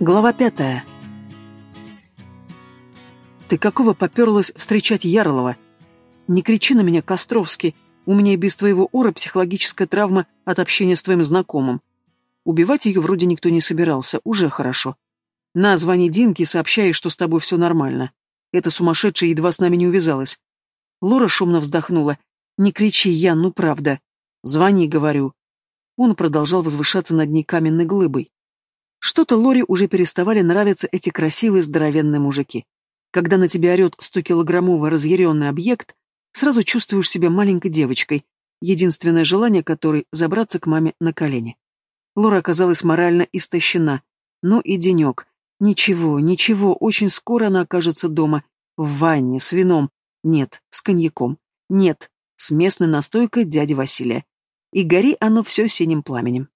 Глава пятая. «Ты какого поперлась встречать Ярлова? Не кричи на меня, Костровский. У меня и без твоего ура психологическая травма от общения с твоим знакомым. Убивать ее вроде никто не собирался, уже хорошо. На, звони Динке и сообщай, что с тобой все нормально. Эта сумасшедшая едва с нами не увязалась». Лора шумно вздохнула. «Не кричи, Ян, ну правда. Звони, говорю». Он продолжал возвышаться над ней каменной глыбой. Что-то Лори уже переставали нравиться эти красивые здоровенные мужики. Когда на тебя орет стокилограммовый разъяренный объект, сразу чувствуешь себя маленькой девочкой, единственное желание которой — забраться к маме на колени. Лора оказалась морально истощена. Ну и денек. Ничего, ничего, очень скоро она окажется дома. В ванне, с вином. Нет, с коньяком. Нет, с местной настойкой дяди Василия. И гори оно все синим пламенем.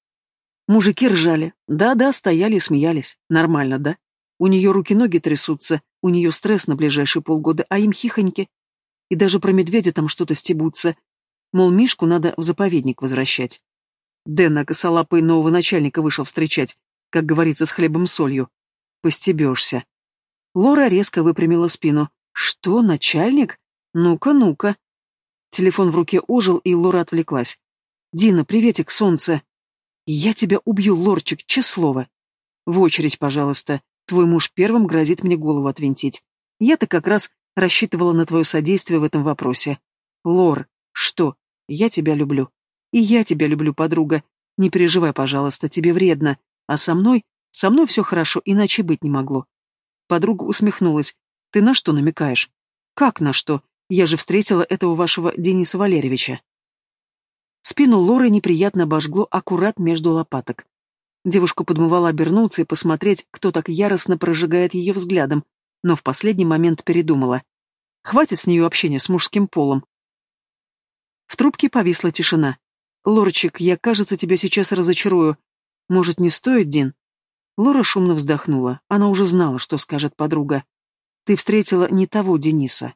Мужики ржали. Да-да, стояли и смеялись. Нормально, да? У нее руки-ноги трясутся, у нее стресс на ближайшие полгода, а им хихоньки. И даже про медведя там что-то стебутся. Мол, Мишку надо в заповедник возвращать. Дэна косолапый нового начальника вышел встречать, как говорится, с хлебом-солью. Постебешься. Лора резко выпрямила спину. Что, начальник? Ну-ка, ну-ка. Телефон в руке ожил, и Лора отвлеклась. «Дина, приветик, солнце!» «Я тебя убью, лорчик, честное «В очередь, пожалуйста. Твой муж первым грозит мне голову отвинтить. Я-то как раз рассчитывала на твое содействие в этом вопросе. Лор, что? Я тебя люблю. И я тебя люблю, подруга. Не переживай, пожалуйста, тебе вредно. А со мной? Со мной все хорошо, иначе быть не могло». Подруга усмехнулась. «Ты на что намекаешь?» «Как на что? Я же встретила этого вашего Дениса Валерьевича». Спину Лоры неприятно обожгло аккурат между лопаток. Девушку подмывала обернуться и посмотреть, кто так яростно прожигает ее взглядом, но в последний момент передумала. Хватит с нее общения с мужским полом. В трубке повисла тишина. «Лорчик, я, кажется, тебя сейчас разочарую. Может, не стоит, Дин?» Лора шумно вздохнула. Она уже знала, что скажет подруга. «Ты встретила не того Дениса».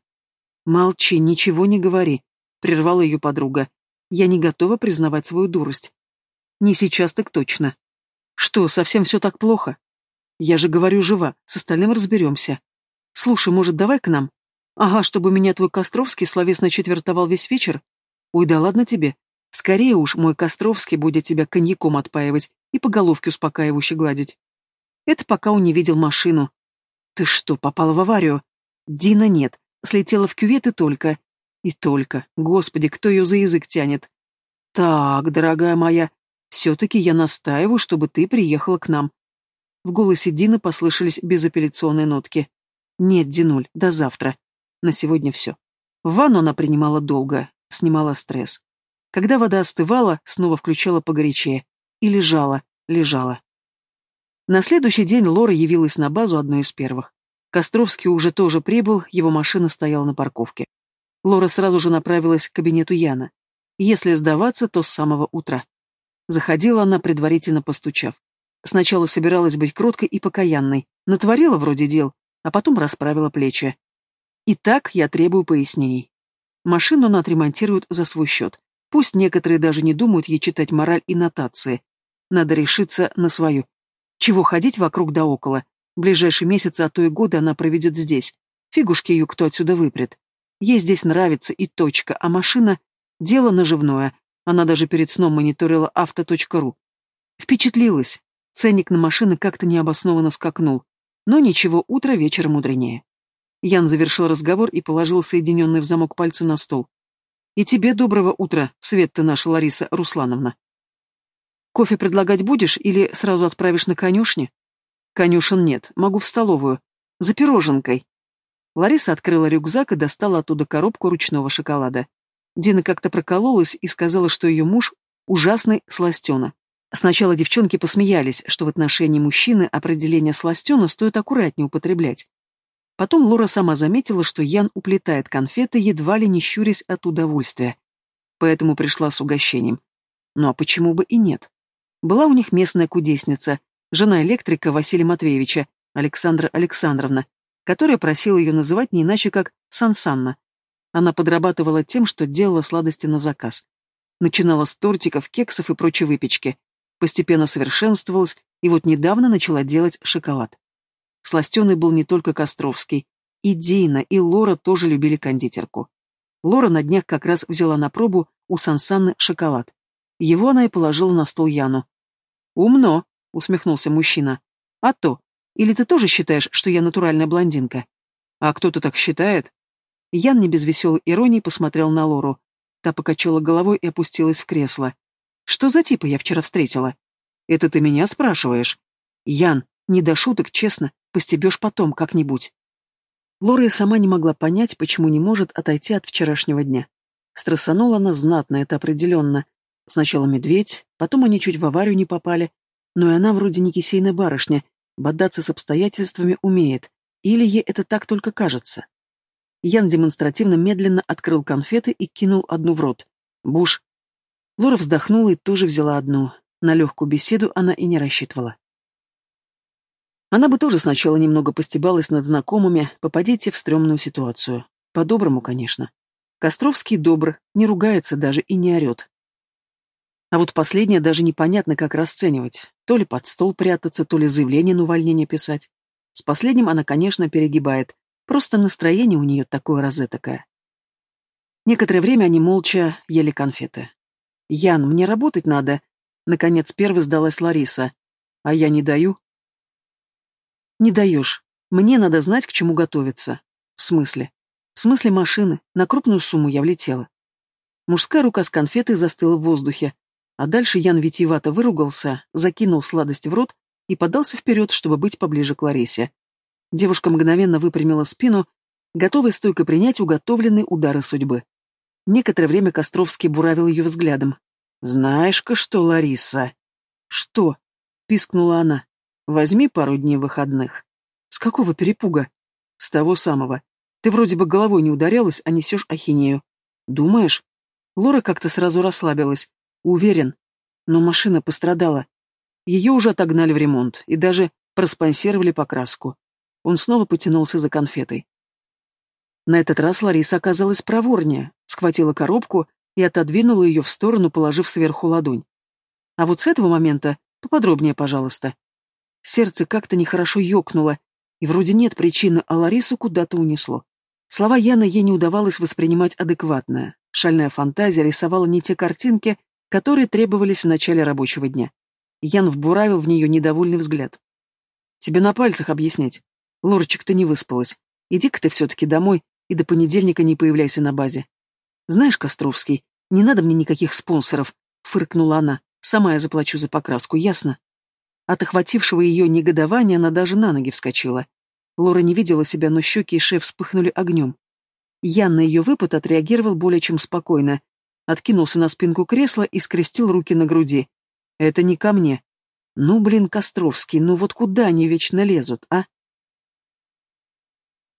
«Молчи, ничего не говори», — прервала ее подруга. Я не готова признавать свою дурость. Не сейчас так точно. Что, совсем все так плохо? Я же говорю, жива, с остальным разберемся. Слушай, может, давай к нам? Ага, чтобы меня твой Костровский словесно четвертовал весь вечер? Ой, да ладно тебе. Скорее уж мой Костровский будет тебя коньяком отпаивать и по головке успокаивающе гладить. Это пока он не видел машину. Ты что, попала в аварию? Дина нет, слетела в кювет и только. И только, господи, кто ее за язык тянет? Так, дорогая моя, все-таки я настаиваю, чтобы ты приехала к нам. В голосе Дины послышались безапелляционные нотки. Нет, Динуль, до завтра. На сегодня все. Ванну она принимала долго, снимала стресс. Когда вода остывала, снова включала погорячее. И лежала, лежала. На следующий день Лора явилась на базу одной из первых. Костровский уже тоже прибыл, его машина стояла на парковке. Лора сразу же направилась к кабинету Яна. Если сдаваться, то с самого утра. Заходила она, предварительно постучав. Сначала собиралась быть кроткой и покаянной, натворила вроде дел, а потом расправила плечи. Итак, я требую пояснений. Машину она отремонтирует за свой счет. Пусть некоторые даже не думают ей читать мораль и нотации. Надо решиться на свою. Чего ходить вокруг да около? Ближайшие месяцы, а то и годы она проведет здесь. Фигушки ее кто отсюда выпрет. Ей здесь нравится и точка, а машина — дело наживное. Она даже перед сном мониторила авто.ру. Впечатлилась. Ценник на машины как-то необоснованно скакнул. Но ничего, утро вечером мудренее. Ян завершил разговор и положил соединенный в замок пальцы на стол. «И тебе доброго утра, Свет ты наша Лариса Руслановна. Кофе предлагать будешь или сразу отправишь на конюшни?» «Конюшен нет, могу в столовую. За пироженкой». Лариса открыла рюкзак и достала оттуда коробку ручного шоколада. Дина как-то прокололась и сказала, что ее муж ужасный сластена. Сначала девчонки посмеялись, что в отношении мужчины определение сластена стоит аккуратнее употреблять. Потом Лора сама заметила, что Ян уплетает конфеты, едва ли не щурясь от удовольствия. Поэтому пришла с угощением. Ну а почему бы и нет? Была у них местная кудесница, жена электрика Василия Матвеевича, Александра Александровна, которая просила ее называть не иначе как Сансанна. Она подрабатывала тем, что делала сладости на заказ. Начинала с тортиков, кексов и прочей выпечки. Постепенно совершенствовалась, и вот недавно начала делать шоколад. Сластеный был не только Костровский. И Дина, и Лора тоже любили кондитерку. Лора на днях как раз взяла на пробу у Сансанны шоколад. Его она и положила на стол Яну. «Умно», — усмехнулся мужчина. «А то. Или ты тоже считаешь, что я натуральная блондинка?» «А кто-то так считает?» Ян не без веселой иронии посмотрел на Лору. Та покачала головой и опустилась в кресло. «Что за типа я вчера встретила?» «Это ты меня спрашиваешь?» «Ян, не до шуток, честно, постебешь потом как-нибудь». Лора и сама не могла понять, почему не может отойти от вчерашнего дня. Стрессанула она знатно, это определенно. Сначала медведь, потом они чуть в аварию не попали. Но и она вроде не кисейная барышня, бодаться с обстоятельствами умеет. Или ей это так только кажется? Ян демонстративно медленно открыл конфеты и кинул одну в рот. Буш. Лора вздохнула и тоже взяла одну. На легкую беседу она и не рассчитывала. Она бы тоже сначала немного постебалась над знакомыми, попадите в стрёмную ситуацию. По-доброму, конечно. Костровский добр, не ругается даже и не орёт. А вот последнее даже непонятно, как расценивать. То ли под стол прятаться, то ли заявление на увольнение писать. С последним она, конечно, перегибает. Просто настроение у нее такое розетокое. Некоторое время они молча ели конфеты. «Ян, мне работать надо», — наконец первой сдалась Лариса. «А я не даю». «Не даешь. Мне надо знать, к чему готовиться». «В смысле?» «В смысле машины. На крупную сумму я влетела». Мужская рука с конфетой застыла в воздухе, а дальше Ян витиевато выругался, закинул сладость в рот и подался вперед, чтобы быть поближе к Ларисе. Девушка мгновенно выпрямила спину, готовая стойко принять уготовленные удары судьбы. Некоторое время Костровский буравил ее взглядом. «Знаешь-ка что, Лариса?» «Что?» — пискнула она. «Возьми пару дней выходных». «С какого перепуга?» «С того самого. Ты вроде бы головой не ударялась, а несешь ахинею. Думаешь?» Лора как-то сразу расслабилась. Уверен. Но машина пострадала. Ее уже отогнали в ремонт и даже проспонсировали покраску. Он снова потянулся за конфетой. На этот раз Лариса оказалась проворнее, схватила коробку и отодвинула ее в сторону, положив сверху ладонь. А вот с этого момента поподробнее, пожалуйста. Сердце как-то нехорошо ёкнуло, и вроде нет причины, а Ларису куда-то унесло. Слова Яны ей не удавалось воспринимать адекватно. Шальная фантазия рисовала не те картинки, которые требовались в начале рабочего дня. Ян вбуравил в нее недовольный взгляд. «Тебе на пальцах объяснять. Лорчик, ты не выспалась. Иди-ка ты все-таки домой и до понедельника не появляйся на базе. Знаешь, Костровский, не надо мне никаких спонсоров», — фыркнула она. «Сама я заплачу за покраску, ясно?» От охватившего ее негодования она даже на ноги вскочила. Лора не видела себя, но щеки и шея вспыхнули огнем. Ян на ее выпад отреагировал более чем спокойно, откинулся на спинку кресла и скрестил руки на груди. «Это не ко мне. Ну, блин, Костровский, ну вот куда они вечно лезут, а?»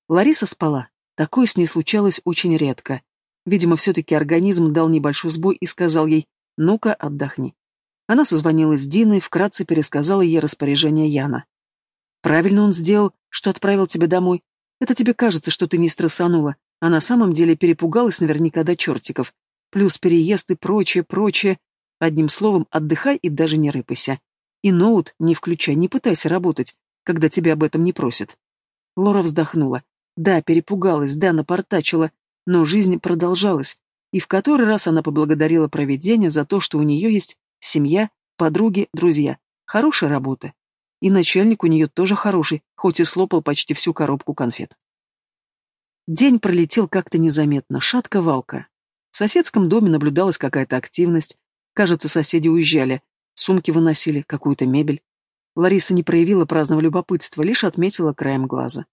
Лариса спала. Такое с ней случалось очень редко. Видимо, все-таки организм дал небольшой сбой и сказал ей «ну-ка, отдохни». Она созвонилась с Диной, вкратце пересказала ей распоряжение Яна. «Правильно он сделал, что отправил тебя домой. Это тебе кажется, что ты не стрессанула, а на самом деле перепугалась наверняка до чертиков, плюс переезд и прочее, прочее. Одним словом, отдыхай и даже не рыпайся. И ноут не включай, не пытайся работать, когда тебя об этом не просят. Лора вздохнула. Да, перепугалась, да, напортачила, но жизнь продолжалась, и в который раз она поблагодарила провидение за то, что у нее есть семья, подруги, друзья. Хорошая работа. И начальник у нее тоже хороший, хоть и слопал почти всю коробку конфет. День пролетел как-то незаметно, шатко-валко. В соседском доме наблюдалась какая-то активность. Кажется, соседи уезжали. Сумки выносили, какую-то мебель. Лариса не проявила праздного любопытства, лишь отметила краем глаза.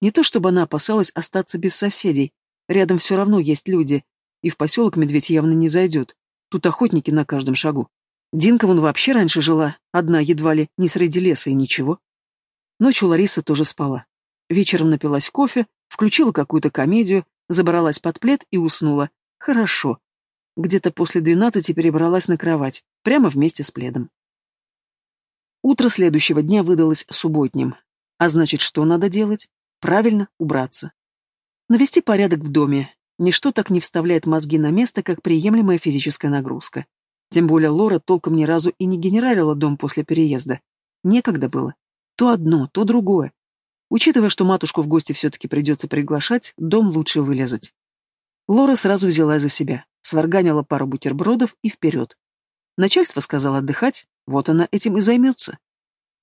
Не то чтобы она опасалась остаться без соседей. Рядом все равно есть люди. И в поселок медведь явно не зайдет. Тут охотники на каждом шагу. Динка вон вообще раньше жила, одна едва ли, не среди леса и ничего. Ночью Лариса тоже спала. Вечером напилась кофе, включила какую-то комедию, забралась под плед и уснула, Хорошо. Где-то после двенадцати перебралась на кровать, прямо вместе с пледом. Утро следующего дня выдалось субботним. А значит, что надо делать? Правильно, убраться. Навести порядок в доме. Ничто так не вставляет мозги на место, как приемлемая физическая нагрузка. Тем более Лора толком ни разу и не генералила дом после переезда. Некогда было. То одно, то другое. Учитывая, что матушку в гости все-таки придется приглашать, дом лучше вылезать. Лора сразу взяла за себя, сварганила пару бутербродов и вперед. Начальство сказало отдыхать, вот она этим и займется.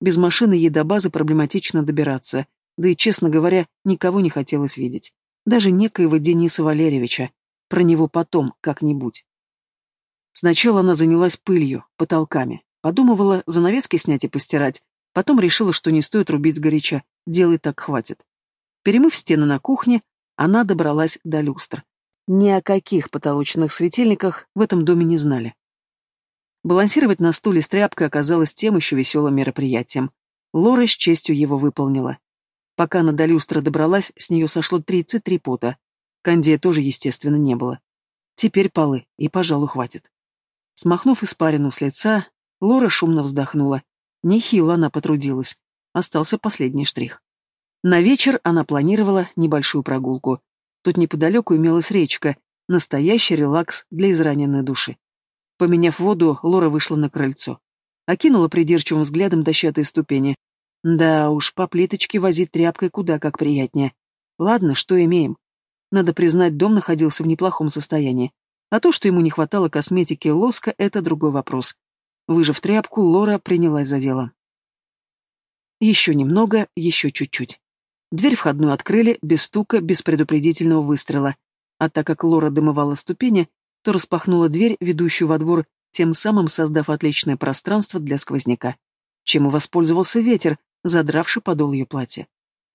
Без машины ей до базы проблематично добираться, да и, честно говоря, никого не хотелось видеть. Даже некоего Дениса Валерьевича. Про него потом, как-нибудь. Сначала она занялась пылью, потолками. Подумывала занавески снять и постирать. Потом решила, что не стоит рубить сгоряча. Делай так хватит. Перемыв стены на кухне, она добралась до люстр. Ни о каких потолочных светильниках в этом доме не знали. Балансировать на стуле с тряпкой оказалось тем еще веселым мероприятием. Лора с честью его выполнила. Пока она до люстры добралась, с нее сошло 33 пота. Кандия тоже, естественно, не было. Теперь полы, и, пожалуй, хватит. Смахнув испарину с лица, Лора шумно вздохнула. Нехило она потрудилась. Остался последний штрих. На вечер она планировала небольшую прогулку. Тут неподалеку имелась речка, настоящий релакс для израненной души. Поменяв воду, Лора вышла на крыльцо. Окинула придирчивым взглядом дощатые ступени. Да уж, по плиточке возить тряпкой куда как приятнее. Ладно, что имеем. Надо признать, дом находился в неплохом состоянии. А то, что ему не хватало косметики и лоска, это другой вопрос. Выжав тряпку, Лора принялась за дело. Еще немного, еще чуть-чуть. Дверь входную открыли, без стука, без предупредительного выстрела. А так как Лора дымывала ступени, то распахнула дверь, ведущую во двор, тем самым создав отличное пространство для сквозняка. Чем и воспользовался ветер, задравший подол ее платья.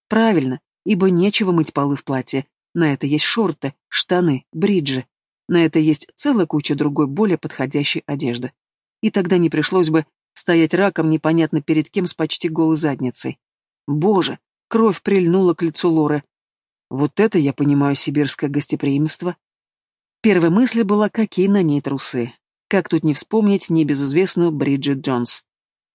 Правильно, ибо нечего мыть полы в платье. На это есть шорты, штаны, бриджи. На это есть целая куча другой, более подходящей одежды. И тогда не пришлось бы стоять раком непонятно перед кем с почти голой задницей. Боже, кровь прильнула к лицу Лоры. Вот это я понимаю сибирское гостеприимство. Первой мысль была, какие на ней трусы. Как тут не вспомнить небезызвестную Бриджит Джонс.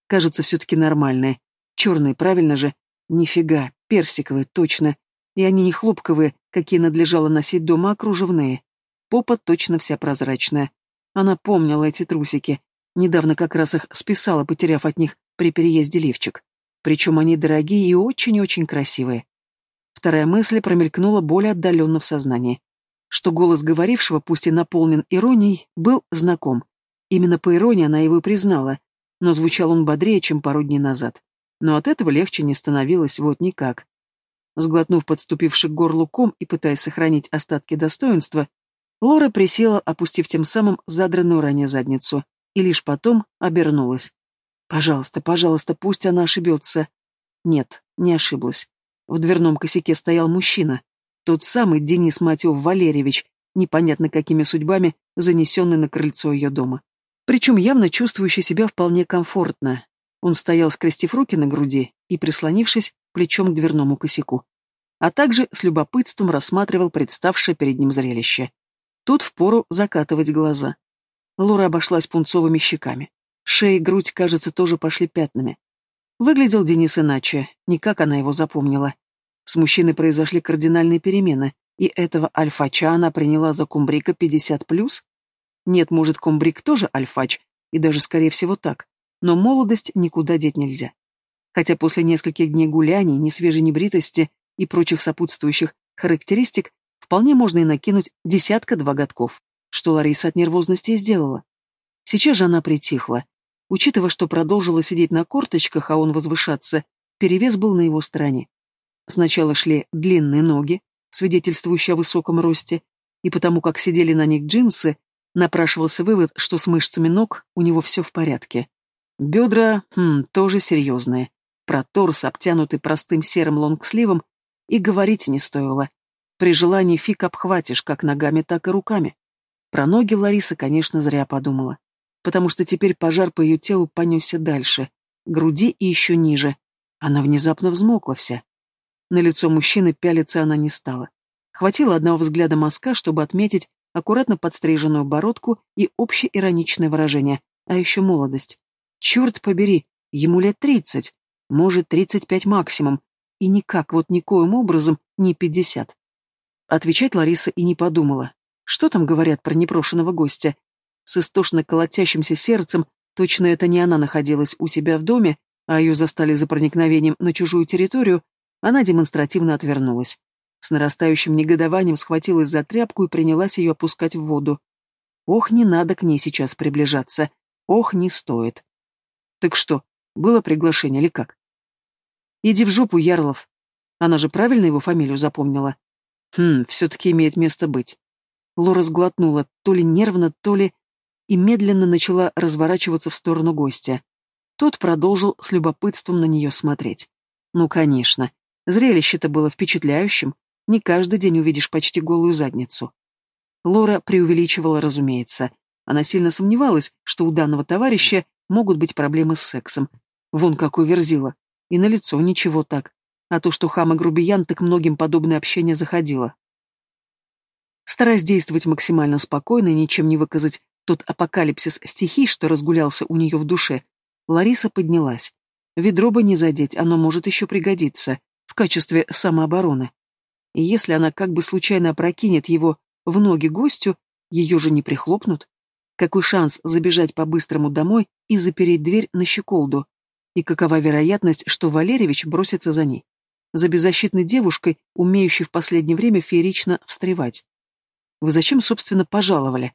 Кажется, все-таки нормальная. Черные, правильно же? Нифига, персиковые, точно. И они не хлопковые, какие надлежало носить дома, а кружевные. Попа точно вся прозрачная. Она помнила эти трусики. Недавно как раз их списала, потеряв от них при переезде лифчик. Причем они дорогие и очень-очень красивые. Вторая мысль промелькнула более отдаленно в сознании. Что голос говорившего, пусть и наполнен иронией, был знаком. Именно по иронии она его и признала, но звучал он бодрее, чем пару дней назад но от этого легче не становилось вот никак. Сглотнув подступивший к горлу ком и пытаясь сохранить остатки достоинства, Лора присела, опустив тем самым задранную ранее задницу, и лишь потом обернулась. «Пожалуйста, пожалуйста, пусть она ошибется». Нет, не ошиблась. В дверном косяке стоял мужчина, тот самый Денис Матеов Валерьевич, непонятно какими судьбами, занесенный на крыльцо ее дома. Причем явно чувствующий себя вполне комфортно, он стоял, скрестив руки на груди и прислонившись плечом к дверному косяку, а также с любопытством рассматривал представшее перед ним зрелище. Тут впору закатывать глаза. Лора обошлась пунцовыми щеками. Шея и грудь, кажется, тоже пошли пятнами. Выглядел Денис иначе, не как она его запомнила. С мужчиной произошли кардинальные перемены, и этого альфача она приняла за кумбрика 50+. Нет, может, кумбрик тоже альфач, и даже, скорее всего, так но молодость никуда деть нельзя. Хотя после нескольких дней гуляний, несвежей небритости и прочих сопутствующих характеристик вполне можно и накинуть десятка-два годков, что Лариса от нервозности и сделала. Сейчас же она притихла. Учитывая, что продолжила сидеть на корточках, а он возвышаться, перевес был на его стороне. Сначала шли длинные ноги, свидетельствующие о высоком росте, и потому как сидели на них джинсы, напрашивался вывод, что с мышцами ног у него все в порядке. Бедра, хм, тоже серьезные. Про торс, обтянутый простым серым лонгсливом, и говорить не стоило. При желании фиг обхватишь как ногами, так и руками. Про ноги Лариса, конечно, зря подумала. Потому что теперь пожар по ее телу понесся дальше, груди и еще ниже. Она внезапно взмокла вся. На лицо мужчины пялиться она не стала. Хватило одного взгляда мазка, чтобы отметить аккуратно подстриженную бородку и общее ироничное выражение, а еще молодость. Черт побери, ему лет тридцать, может, тридцать пять максимум, и никак вот никоим образом не пятьдесят. Отвечать Лариса и не подумала. Что там говорят про непрошенного гостя? С истошно колотящимся сердцем, точно это не она находилась у себя в доме, а ее застали за проникновением на чужую территорию, она демонстративно отвернулась. С нарастающим негодованием схватилась за тряпку и принялась ее опускать в воду. Ох, не надо к ней сейчас приближаться. Ох, не стоит. Так что, было приглашение или как? Иди в жопу, Ярлов. Она же правильно его фамилию запомнила? Хм, все-таки имеет место быть. Лора сглотнула, то ли нервно, то ли... И медленно начала разворачиваться в сторону гостя. Тот продолжил с любопытством на нее смотреть. Ну, конечно. Зрелище-то было впечатляющим. Не каждый день увидишь почти голую задницу. Лора преувеличивала, разумеется. Она сильно сомневалась, что у данного товарища могут быть проблемы с сексом. Вон какой верзила. И на лицо ничего так. А то, что хам и грубиян, так многим подобное общение заходило. Стараясь действовать максимально спокойно и ничем не выказать тот апокалипсис стихий, что разгулялся у нее в душе, Лариса поднялась. Ведро бы не задеть, оно может еще пригодиться, в качестве самообороны. И если она как бы случайно опрокинет его в ноги гостю, ее же не прихлопнут. Какой шанс забежать по-быстрому домой и запереть дверь на щеколду? И какова вероятность, что Валерьевич бросится за ней? За беззащитной девушкой, умеющей в последнее время феерично встревать. Вы зачем, собственно, пожаловали?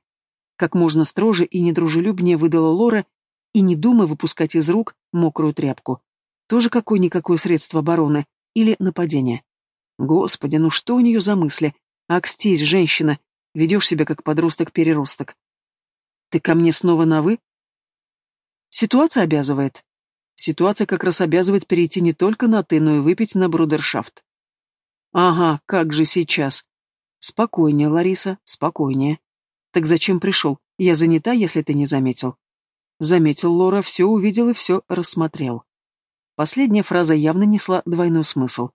Как можно строже и недружелюбнее выдала Лора, и не думая выпускать из рук мокрую тряпку. Тоже какое-никакое средство обороны или нападение. Господи, ну что у нее за мысли? Акстись, женщина, ведешь себя как подросток-переросток. Ты ко мне снова на «вы»? Ситуация обязывает. Ситуация как раз обязывает перейти не только на «ты», но и выпить на брудершафт. Ага, как же сейчас. Спокойнее, Лариса, спокойнее. Так зачем пришел? Я занята, если ты не заметил. Заметил Лора, все увидел и все рассмотрел. Последняя фраза явно несла двойной смысл.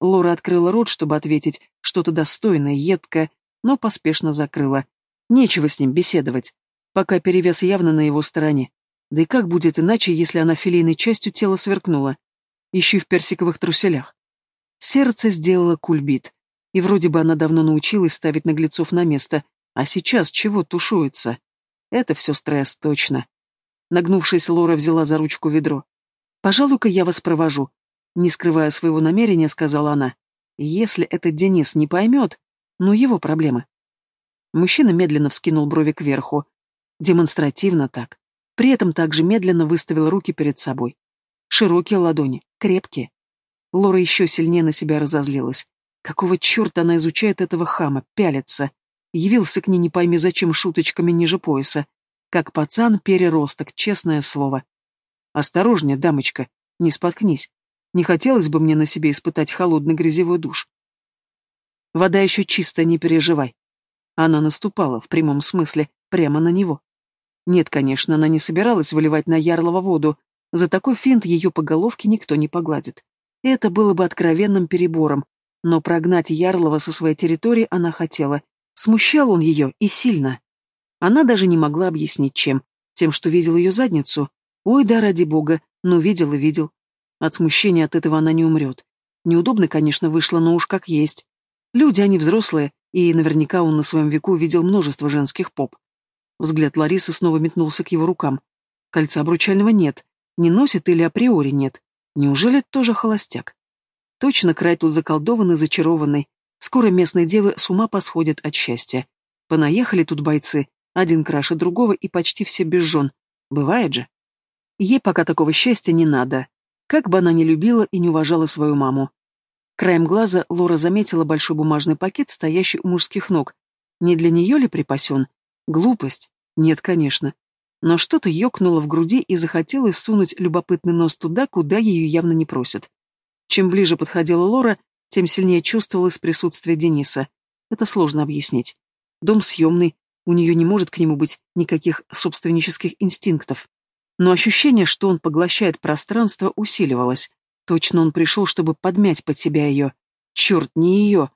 Лора открыла рот, чтобы ответить что-то достойное, едкое, но поспешно закрыла. Нечего с ним беседовать, пока перевес явно на его стороне. Да и как будет иначе, если она филейной частью тела сверкнула? Еще и в персиковых труселях. Сердце сделало кульбит. И вроде бы она давно научилась ставить наглецов на место, а сейчас чего тушуется? Это все стресс, точно. Нагнувшись, Лора взяла за ручку ведро. «Пожалуй-ка я вас провожу. Не скрывая своего намерения, сказала она. Если этот Денис не поймет, ну его проблемы. Мужчина медленно вскинул брови кверху. Демонстративно так. При этом также медленно выставил руки перед собой. Широкие ладони, крепкие. Лора еще сильнее на себя разозлилась. Какого черта она изучает этого хама, пялится? Явился к ней не пойми зачем шуточками ниже пояса. Как пацан-переросток, честное слово. Осторожнее, дамочка, не споткнись. Не хотелось бы мне на себе испытать холодный грязевой душ. Вода еще чистая, не переживай. Она наступала, в прямом смысле, прямо на него. Нет, конечно, она не собиралась выливать на Ярлова воду. За такой финт ее по головке никто не погладит. Это было бы откровенным перебором. Но прогнать Ярлова со своей территории она хотела. Смущал он ее, и сильно. Она даже не могла объяснить, чем. Тем, что видел ее задницу. Ой, да, ради бога, но видел и видел. От смущения от этого она не умрет. Неудобно, конечно, вышло, но уж как есть. Люди, они взрослые, и наверняка он на своем веку видел множество женских поп. Взгляд Ларисы снова метнулся к его рукам. Кольца обручального нет. Не носит или априори нет. Неужели тоже холостяк? Точно край тут заколдованный, зачарованный. Скоро местные девы с ума посходят от счастья. Понаехали тут бойцы, один краше другого и почти все без жен. Бывает же. Ей пока такого счастья не надо. Как бы она ни любила и не уважала свою маму. Краем глаза Лора заметила большой бумажный пакет, стоящий у мужских ног. Не для нее ли припасен? Глупость? Нет, конечно. Но что-то ёкнуло в груди и захотелось сунуть любопытный нос туда, куда ее явно не просят. Чем ближе подходила Лора, тем сильнее чувствовалось присутствие Дениса. Это сложно объяснить. Дом съемный, у нее не может к нему быть никаких собственнических инстинктов. Но ощущение, что он поглощает пространство, усиливалось. Точно он пришел, чтобы подмять под себя ее. Черт, не ее.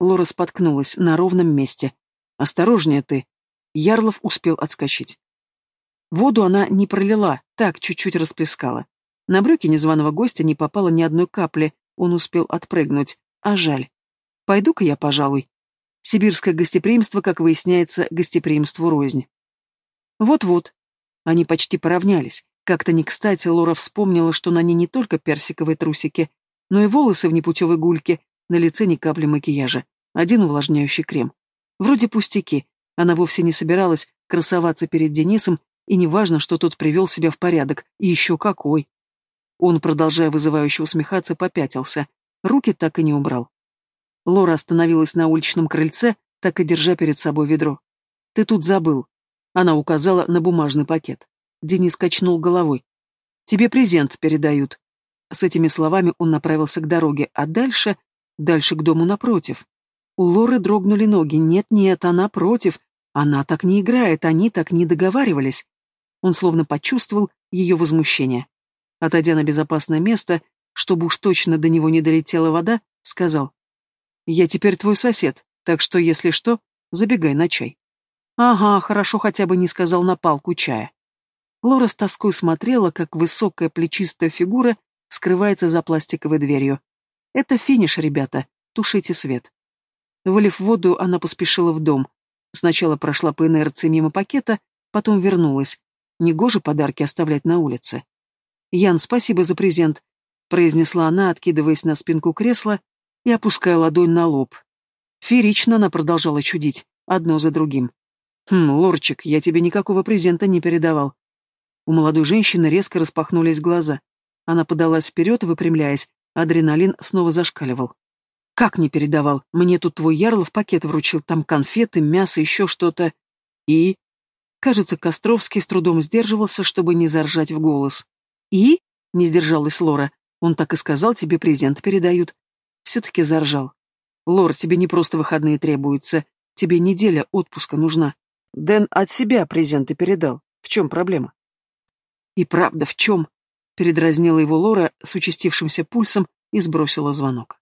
Лора споткнулась на ровном месте. «Осторожнее ты!» Ярлов успел отскочить. Воду она не пролила, так чуть-чуть расплескала. На брюки незваного гостя не попало ни одной капли, он успел отпрыгнуть. А жаль. Пойду-ка я, пожалуй. Сибирское гостеприимство, как выясняется, гостеприимству рознь. Вот-вот, они почти поравнялись. Как-то не кстати Лора вспомнила, что на ней не только персиковые трусики, но и волосы в непутевой гульке, на лице ни капли макияжа, один увлажняющий крем. Вроде пустяки, она вовсе не собиралась красоваться перед Денисом, и неважно, что тот привел себя в порядок, и еще какой. Он, продолжая вызывающе усмехаться, попятился, руки так и не убрал. Лора остановилась на уличном крыльце, так и держа перед собой ведро. «Ты тут забыл». Она указала на бумажный пакет. Денис качнул головой. «Тебе презент передают». С этими словами он направился к дороге, а дальше... Дальше к дому напротив. У Лоры дрогнули ноги. Нет-нет, она против. Она так не играет, они так не договаривались. Он словно почувствовал ее возмущение. Отойдя на безопасное место, чтобы уж точно до него не долетела вода, сказал. «Я теперь твой сосед, так что, если что, забегай на чай». «Ага, хорошо хотя бы не сказал на палку чая». Лора с тоской смотрела, как высокая плечистая фигура скрывается за пластиковой дверью. Это финиш, ребята, тушите свет. Вылив воду, она поспешила в дом. Сначала прошла по инерции мимо пакета, потом вернулась. Негоже подарки оставлять на улице. «Ян, спасибо за презент», — произнесла она, откидываясь на спинку кресла и опуская ладонь на лоб. Феерично она продолжала чудить, одно за другим. «Хм, лорчик, я тебе никакого презента не передавал. У молодой женщины резко распахнулись глаза. Она подалась вперед, выпрямляясь. Адреналин снова зашкаливал. «Как не передавал? Мне тут твой Ярлов пакет вручил, там конфеты, мясо, еще что-то. И...» Кажется, Костровский с трудом сдерживался, чтобы не заржать в голос. «И?» — не сдержалась Лора. «Он так и сказал, тебе презент передают». Все-таки заржал. «Лор, тебе не просто выходные требуются. Тебе неделя отпуска нужна. Дэн от себя презенты передал. В чем проблема?» «И правда, в чем?» — передразнила его Лора с участившимся пульсом и сбросила звонок.